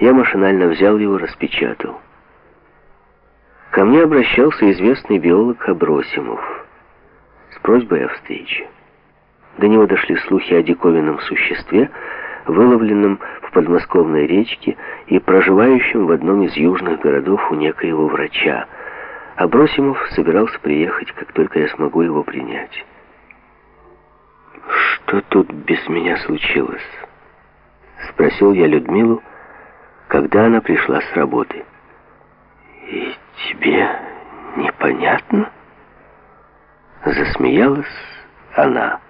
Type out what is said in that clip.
Я машинально взял его, распечатал. Ко мне обращался известный биолог Абросимов с просьбой о встрече. До него дошли слухи о диковинном существе, выловленном в подмосковной речке и проживающем в одном из южных городов у некоего врача. Абросимов собирался приехать, как только я смогу его принять. «Что тут без меня случилось?» Спросил я Людмилу, когда она пришла с работы. «И тебе непонятно?» Засмеялась она.